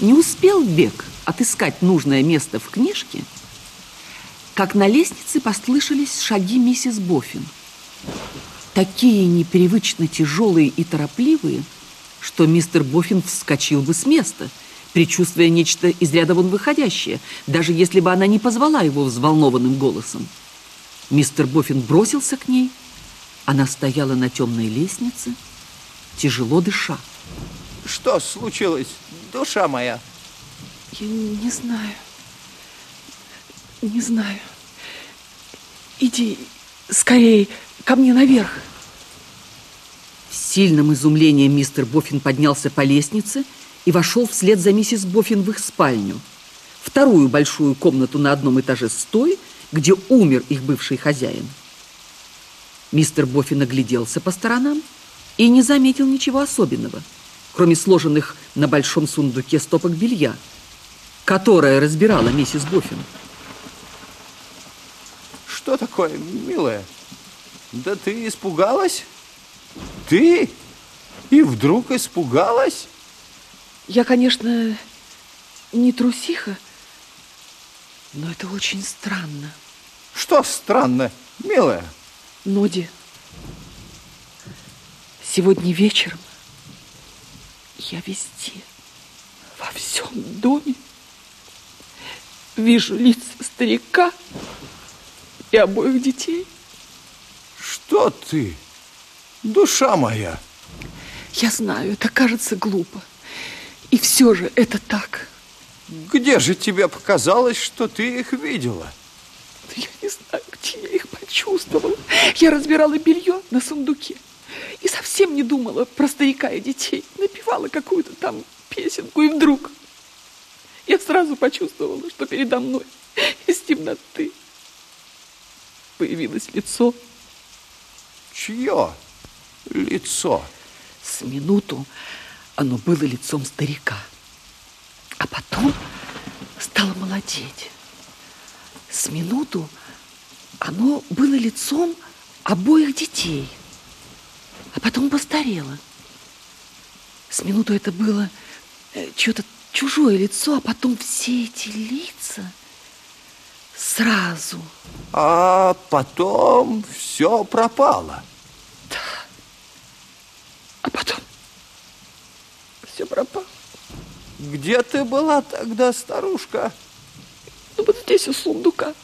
Не успел Бек отыскать нужное место в книжке, как на лестнице послышались шаги миссис Боффин. Такие непривычно тяжелые и торопливые, что мистер Боффин вскочил бы с места, предчувствуя нечто из ряда вон выходящее, даже если бы она не позвала его взволнованным голосом. Мистер Боффин бросился к ней. Она стояла на темной лестнице, тяжело дыша. Что случилось, душа моя? Я не знаю. Не знаю. Иди скорее ко мне наверх. В сильном изумлении мистер Боффин поднялся по лестнице и вошел вслед за миссис Боффин в их спальню. Вторую большую комнату на одном этаже с той, где умер их бывший хозяин. Мистер Боффин огляделся по сторонам и не заметил ничего особенного, кроме сложенных на большом сундуке стопок белья, которое разбирала миссис Боффин. Что такое, милая? Да ты испугалась? Ты? И вдруг испугалась? Я, конечно, не трусиха, но это очень странно. Что странно, милая? Ноди, сегодня вечером я везде, во всем доме вижу лица старика и обоих детей. Что ты, душа моя? Я знаю, это кажется глупо. И все же это так. Где же тебе показалось, что ты их видела? Я не знаю, где я их почувствовала. Я разбирала белье на сундуке и совсем не думала про старика и детей. Напевала какую-то там песенку, и вдруг я сразу почувствовала, что передо мной из темноты появилось лицо. Чье лицо? С минуту оно было лицом старика, а потом стало молодеть. С минуту оно было лицом обоих детей, а потом постарело. С минуту это было э, что-то чужое лицо, а потом все эти лица сразу. А потом все пропало. Да. А потом все пропало. Где ты была тогда, старушка? Ну, вот здесь у сундука.